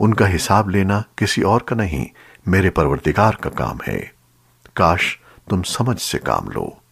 उनका हिसाब लेना किसी और का नहीं, मेरे परवरदिगार का काम है। काश तुम समझ से काम लो।